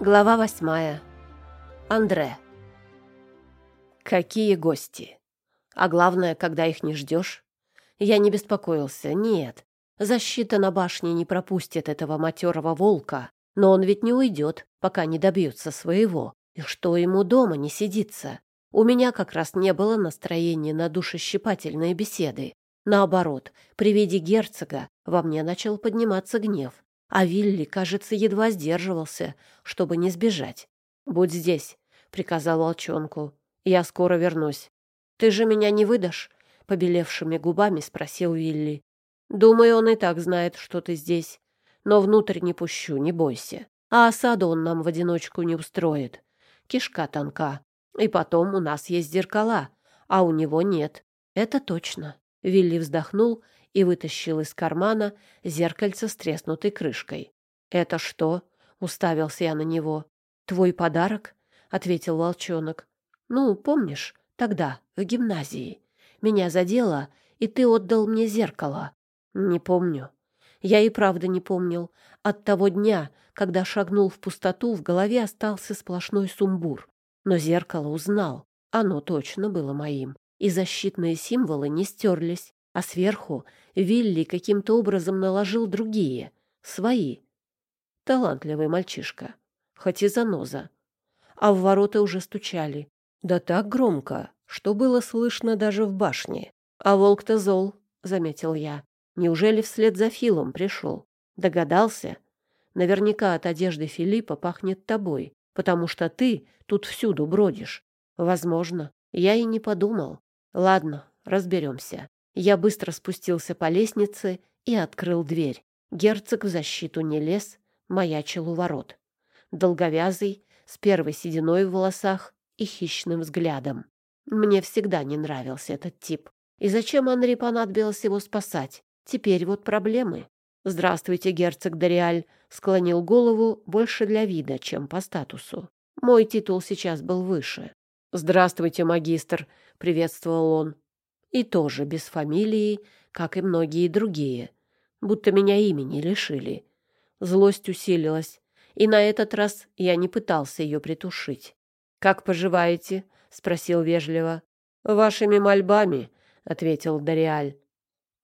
Глава восьмая. Андре. Какие гости! А главное, когда их не ждешь. Я не беспокоился, нет. Защита на башне не пропустит этого матерого волка, но он ведь не уйдет, пока не добьется своего. И что ему дома не сидится? У меня как раз не было настроения на душещипательные беседы. Наоборот, при виде герцога во мне начал подниматься гнев. А Вилли, кажется, едва сдерживался, чтобы не сбежать. «Будь здесь», — приказал волчонку. «Я скоро вернусь». «Ты же меня не выдашь?» — побелевшими губами спросил Вилли. «Думаю, он и так знает, что ты здесь. Но внутрь не пущу, не бойся. А осаду он нам в одиночку не устроит. Кишка тонка. И потом у нас есть зеркала, а у него нет. Это точно». Вилли вздохнул и вытащил из кармана зеркальце с треснутой крышкой. «Это что?» — уставился я на него. «Твой подарок?» — ответил волчонок. «Ну, помнишь, тогда, в гимназии. Меня задело, и ты отдал мне зеркало». «Не помню». Я и правда не помнил. От того дня, когда шагнул в пустоту, в голове остался сплошной сумбур. Но зеркало узнал. Оно точно было моим. И защитные символы не стерлись а сверху Вилли каким-то образом наложил другие, свои. Талантливый мальчишка, хоть и заноза. А в ворота уже стучали. Да так громко, что было слышно даже в башне. А волк-то зол, заметил я. Неужели вслед за Филом пришел? Догадался? Наверняка от одежды Филиппа пахнет тобой, потому что ты тут всюду бродишь. Возможно, я и не подумал. Ладно, разберемся. Я быстро спустился по лестнице и открыл дверь. Герцог в защиту не лез, маячил у ворот. Долговязый, с первой сединой в волосах и хищным взглядом. Мне всегда не нравился этот тип. И зачем Анри понадобилось его спасать? Теперь вот проблемы. «Здравствуйте, герцог Дориаль», — склонил голову больше для вида, чем по статусу. Мой титул сейчас был выше. «Здравствуйте, магистр», — приветствовал он. И тоже без фамилии, как и многие другие. Будто меня имени лишили. Злость усилилась, и на этот раз я не пытался ее притушить. «Как поживаете?» — спросил вежливо. «Вашими мольбами», — ответил Дориаль.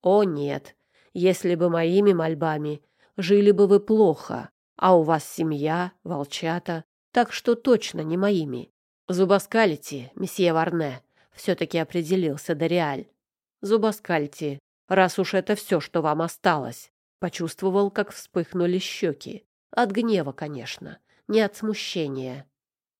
«О, нет, если бы моими мольбами, жили бы вы плохо, а у вас семья, волчата, так что точно не моими. Зубоскалите, месье Варне, все-таки определился Дориаль. Зубоскальте, раз уж это все, что вам осталось. Почувствовал, как вспыхнули щеки. От гнева, конечно, не от смущения.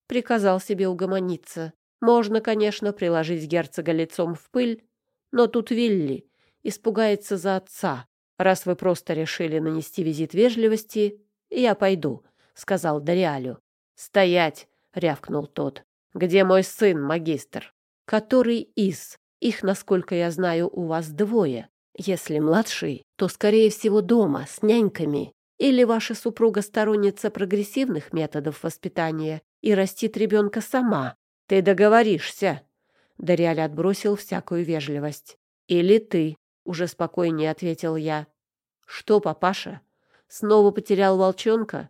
Приказал себе угомониться. Можно, конечно, приложить герцога лицом в пыль, но тут Вилли испугается за отца. Раз вы просто решили нанести визит вежливости, я пойду, — сказал Дориалю. «Стоять!» — рявкнул тот. «Где мой сын, магистр?» который из. Их, насколько я знаю, у вас двое. Если младший, то, скорее всего, дома, с няньками. Или ваша супруга сторонница прогрессивных методов воспитания и растит ребенка сама. Ты договоришься. Дариаль отбросил всякую вежливость. Или ты, уже спокойнее ответил я. Что, папаша, снова потерял волчонка?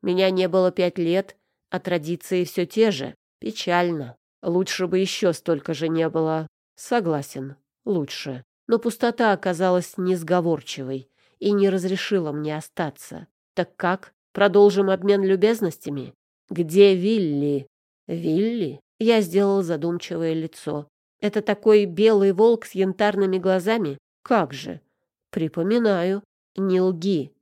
Меня не было пять лет, а традиции все те же. Печально. Лучше бы еще столько же не было. Согласен, лучше. Но пустота оказалась несговорчивой и не разрешила мне остаться. Так как? Продолжим обмен любезностями? Где Вилли? Вилли? Я сделал задумчивое лицо. Это такой белый волк с янтарными глазами? Как же? Припоминаю. Не лги.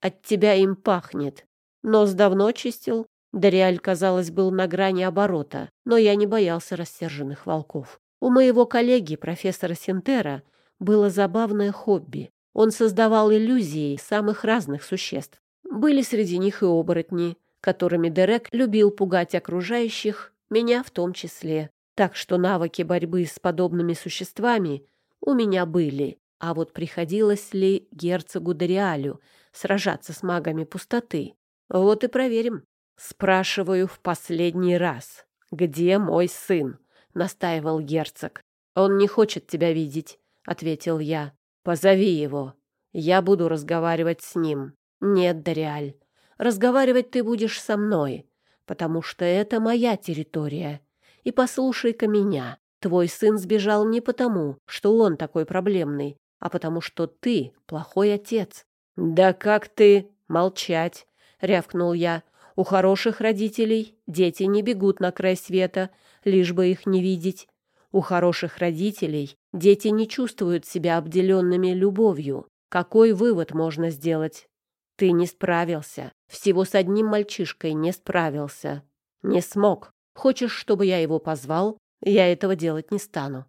От тебя им пахнет. Нос давно чистил? Дориаль, казалось, был на грани оборота, но я не боялся рассерженных волков. У моего коллеги, профессора Синтера, было забавное хобби. Он создавал иллюзии самых разных существ. Были среди них и оборотни, которыми Дерек любил пугать окружающих, меня в том числе. Так что навыки борьбы с подобными существами у меня были. А вот приходилось ли герцогу Дориалю сражаться с магами пустоты? Вот и проверим. «Спрашиваю в последний раз, где мой сын?» — настаивал герцог. «Он не хочет тебя видеть», — ответил я. «Позови его. Я буду разговаривать с ним». «Нет, Дориаль, разговаривать ты будешь со мной. потому что это моя территория. И послушай-ка меня. Твой сын сбежал не потому, что он такой проблемный, а потому что ты плохой отец. Да как ты молчать, рявкнул я. У хороших родителей дети не бегут на край света, лишь бы их не видеть. У хороших родителей дети не чувствуют себя обделенными любовью. Какой вывод можно сделать? Ты не справился. Всего с одним мальчишкой не справился. Не смог. Хочешь, чтобы я его позвал? Я этого делать не стану.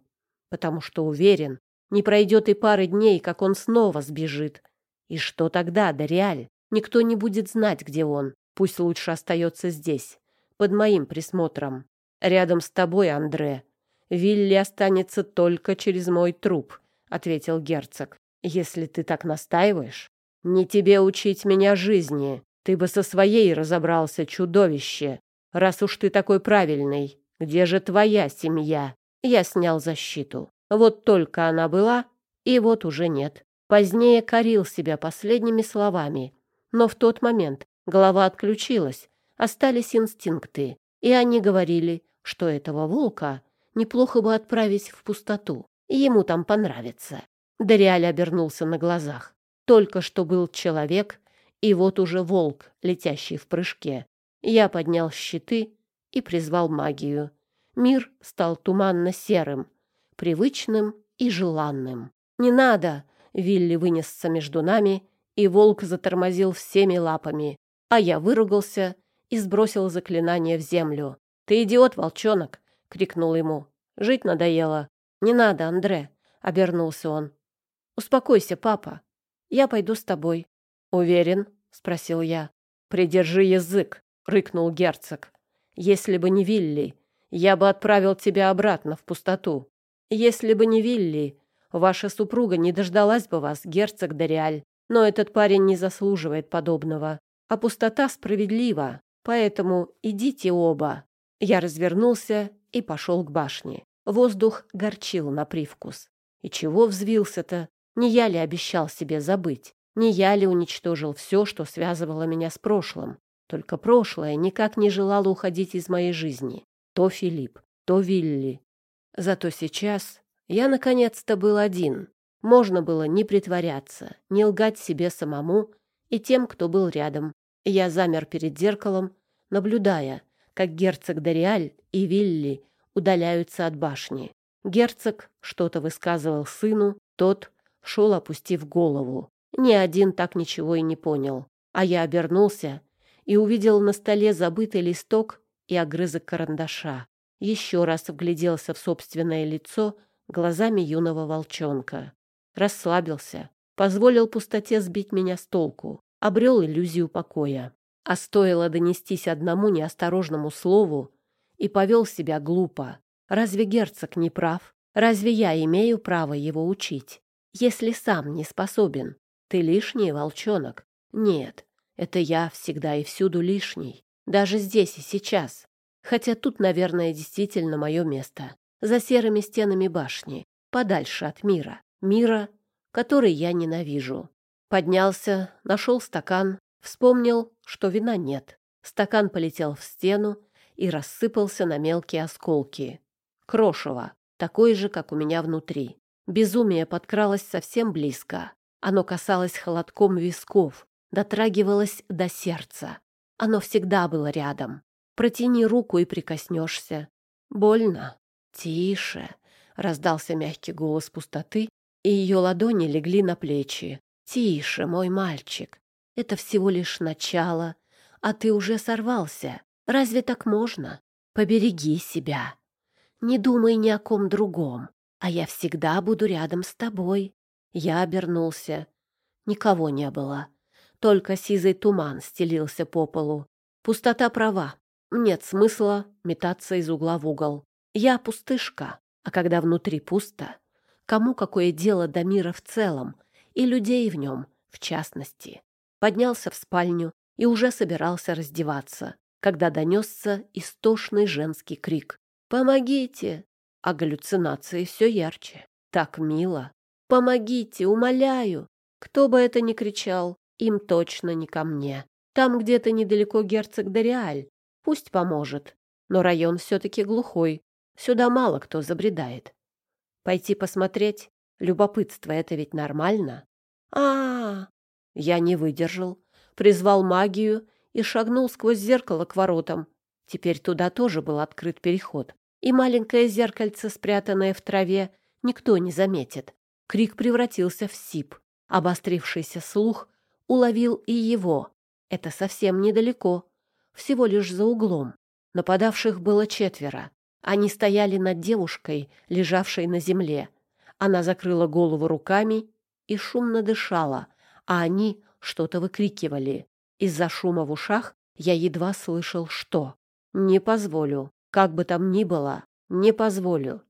Потому что уверен, не пройдет и пары дней, как он снова сбежит. И что тогда, Дориаль? Никто не будет знать, где он. Пусть лучше остается здесь, под моим присмотром. Рядом с тобой, Андре. Вилли останется только через мой труп, — ответил герцог. Если ты так настаиваешь, не тебе учить меня жизни. Ты бы со своей разобрался, чудовище. Раз уж ты такой правильный, где же твоя семья? Я снял защиту. Вот только она была, и вот уже нет. Позднее корил себя последними словами. Но в тот момент голова отключилась, остались инстинкты, и они говорили, что этого волка неплохо бы отправить в пустоту, и ему там понравится. Дориаль обернулся на глазах. Только что был человек, и вот уже волк, летящий в прыжке. Я поднял щиты и призвал магию. Мир стал туманно-серым, привычным и желанным. «Не надо!» — Вилли вынесся между нами, и волк затормозил всеми лапами, а я выругался и сбросил заклинание в землю. «Ты идиот, волчонок!» — крикнул ему. «Жить надоело». «Не надо, Андре!» — обернулся он. «Успокойся, папа. Я пойду с тобой». «Уверен?» — спросил я. «Придержи язык!» — рыкнул герцог. «Если бы не Вилли, я бы отправил тебя обратно в пустоту. Если бы не Вилли, ваша супруга не дождалась бы вас, герцог Дориаль. Но этот парень не заслуживает подобного. А пустота справедлива, поэтому идите оба. Я развернулся и пошел к башне. Воздух горчил на привкус. И чего взвился-то? Не я ли обещал себе забыть? Не я ли уничтожил все, что связывало меня с прошлым? Только прошлое никак не желало уходить из моей жизни. То Филипп, то Вилли, Зато сейчас я наконец-то был один. Можно было не притворяться, не лгать себе самому и тем, кто был рядом. Я замер перед зеркалом, наблюдая, как герцог Дориаль и Вилли удаляются от башни. Герцог что-то высказывал сыну, тот шел, опустив голову. Ни один так ничего и не понял. А я обернулся и увидел на столе забытый листок и огрызок карандаша еще раз вгляделся в собственное лицо глазами юного волчонка. Расслабился, позволил пустоте сбить меня с толку, обрел иллюзию покоя. А стоило донестись одному неосторожному слову и повел себя глупо. Разве герцог не прав? Разве я имею право его учить? Если сам не способен, ты лишний волчонок. Нет, это я всегда и всюду лишний. Даже здесь и сейчас. Хотя тут, наверное, действительно мое место. За серыми стенами башни, подальше от мира. Мира, который я ненавижу. Поднялся, нашел стакан, вспомнил, что вина нет. Стакан полетел в стену и рассыпался на мелкие осколки. Крошево, такое же, как у меня внутри. Безумие подкралось совсем близко. Оно касалось холодком висков, дотрагивалось до сердца. Оно всегда было рядом, Протяни руку и прикоснешься. Больно. Тише. Раздался мягкий голос пустоты, и ее ладони легли на плечи. Тише, мой мальчик. Это всего лишь начало, а ты уже сорвался. Разве так можно? Побереги себя. Не думай ни о ком другом, а я всегда буду рядом с тобой. Я обернулся. Никого не было. Только сизый туман стелился по полу. Пустота права. Нет смысла метаться из угла в угол. Я пустышка, а когда внутри пусто, кому какое дело до мира в целом и людей в нем в частности. Поднялся в спальню и уже собирался раздеваться, когда донесся истошный женский крик. «Помогите!» А галлюцинации все ярче. Так мило. «Помогите! Умоляю!» Кто бы это ни кричал, им точно не ко мне. Там где-то недалеко герцог Дориаль, Пусть поможет. Но район все-таки глухой. Сюда мало кто забредает. Пойти посмотреть? Любопытство — это ведь нормально. а а, -а. Я не выдержал, призвал магию и шагнул сквозь зеркало к воротам. Теперь туда тоже был открыт переход. И маленькое зеркальце, спрятанное в траве, никто не заметит. Крик превратился в сип. Обострившийся слух уловил и его. Это совсем недалеко, всего лишь за углом. Нападавших было четверо. Они стояли над девушкой, лежавшей на земле. Она закрыла голову руками и шумно дышала, а они что-то выкрикивали. Из-за шума в ушах я едва слышал что. «Не позволю. Как бы там ни было, не позволю».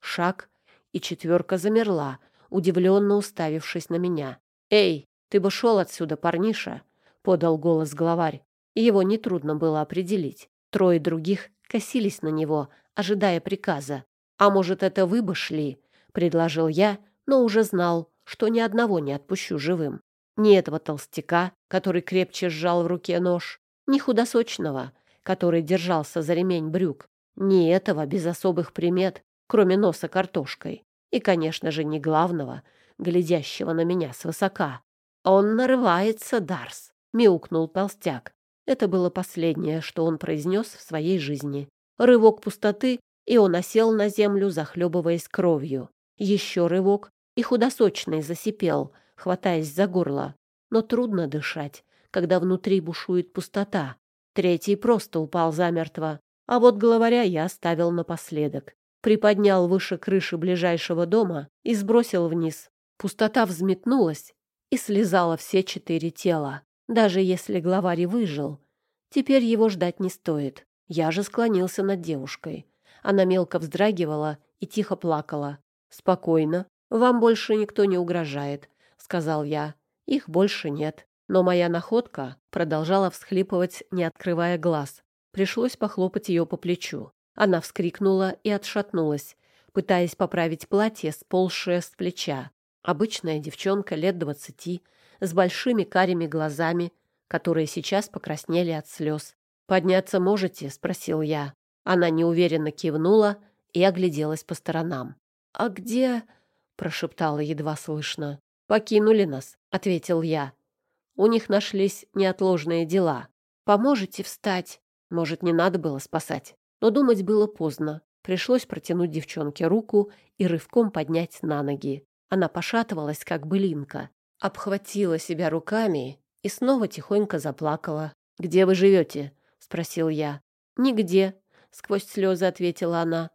Шаг, и четверка замерла, удивленно уставившись на меня. «Эй, ты бы шел отсюда, парниша!» — подал голос главарь. Его нетрудно было определить. Трое других косились на него, ожидая приказа. «А может, это вы бы шли?» — предложил я, но уже знал, что ни одного не отпущу живым. Ни этого толстяка, который крепче сжал в руке нож, ни худосочного, который держался за ремень брюк, ни этого без особых примет, кроме носа картошкой. И, конечно же, не главного, глядящего на меня свысока. «Он нарывается, Дарс!» — мяукнул толстяк. Это было последнее, что он произнес в своей жизни. Рывок пустоты, и он осел на землю, захлебываясь кровью. Еще рывок, и худосочный засипел, хватаясь за горло. Но трудно дышать, когда внутри бушует пустота. Третий просто упал замертво, а вот главаря я оставил напоследок. Приподнял выше крыши ближайшего дома и сбросил вниз. Пустота взметнулась и слезала все четыре тела. Даже если главарь выжил, теперь его ждать не стоит. Я же склонился над девушкой. Она мелко вздрагивала и тихо плакала. «Спокойно. Вам больше никто не угрожает», — сказал я. «Их больше нет». Но моя находка продолжала всхлипывать, не открывая глаз. Пришлось похлопать ее по плечу. Она вскрикнула и отшатнулась, пытаясь поправить платье, сползшее с плеча. Обычная девчонка лет двадцати, с большими карими глазами, которые сейчас покраснели от слез. «Подняться можете?» — спросил я. Она неуверенно кивнула и огляделась по сторонам. «А где...» — прошептала едва слышно. «Покинули нас», — ответил я. «У них нашлись неотложные дела. Поможете встать?» Может, не надо было спасать. Но думать было поздно. Пришлось протянуть девчонке руку и рывком поднять на ноги. Она пошатывалась, как былинка обхватила себя руками и снова тихонько заплакала. «Где вы живете?» — спросил я. «Нигде», — сквозь слезы ответила она.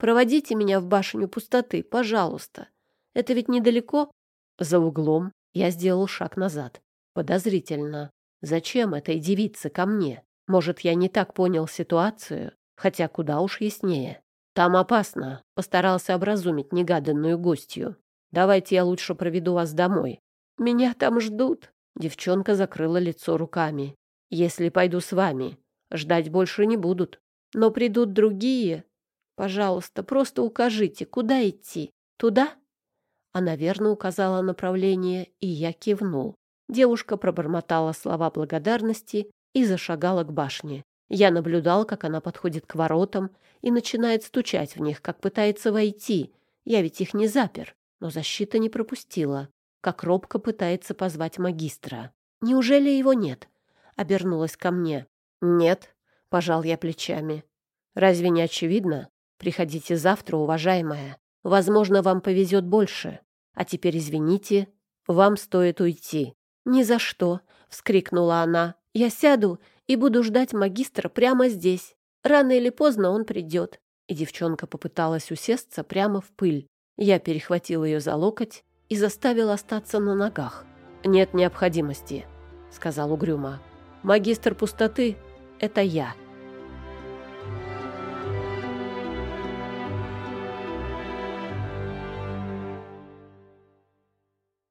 «Проводите меня в башню пустоты, пожалуйста. Это ведь недалеко?» За углом я сделал шаг назад. Подозрительно. Зачем этой девице ко мне? Может, я не так понял ситуацию, хотя куда уж яснее. Там опасно, постарался образумить негаданную гостью. Давайте я лучше проведу вас домой. Меня там ждут. Девчонка закрыла лицо руками. Если пойду с вами, ждать больше не будут. Но придут другие. Пожалуйста, просто укажите, куда идти. Туда? Она верно указала направление, и я кивнул. Девушка пробормотала слова благодарности и зашагала к башне. Я наблюдал, как она подходит к воротам и начинает стучать в них, как пытается войти. Я ведь их не запер, но защита не пропустила как робко пытается позвать магистра. «Неужели его нет?» — обернулась ко мне. «Нет», — пожал я плечами. «Разве не очевидно? Приходите завтра, уважаемая. Возможно, вам повезет больше. А теперь извините, вам стоит уйти». «Ни за что!» — вскрикнула она. «Я сяду и буду ждать магистра прямо здесь. Рано или поздно он придет». И девчонка попыталась усесться прямо в пыль. Я перехватил ее за локоть и заставил остаться на ногах. «Нет необходимости», — сказал угрюмо. «Магистр пустоты — это я».